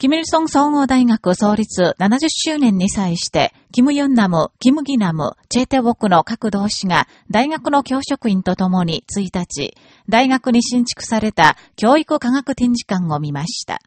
キミルソン総合大学創立70周年に際して、キム・ヨンナム、キム・ギナム、チェーテウォクの各同士が大学の教職員と共に1日、大学に新築された教育科学展示館を見ました。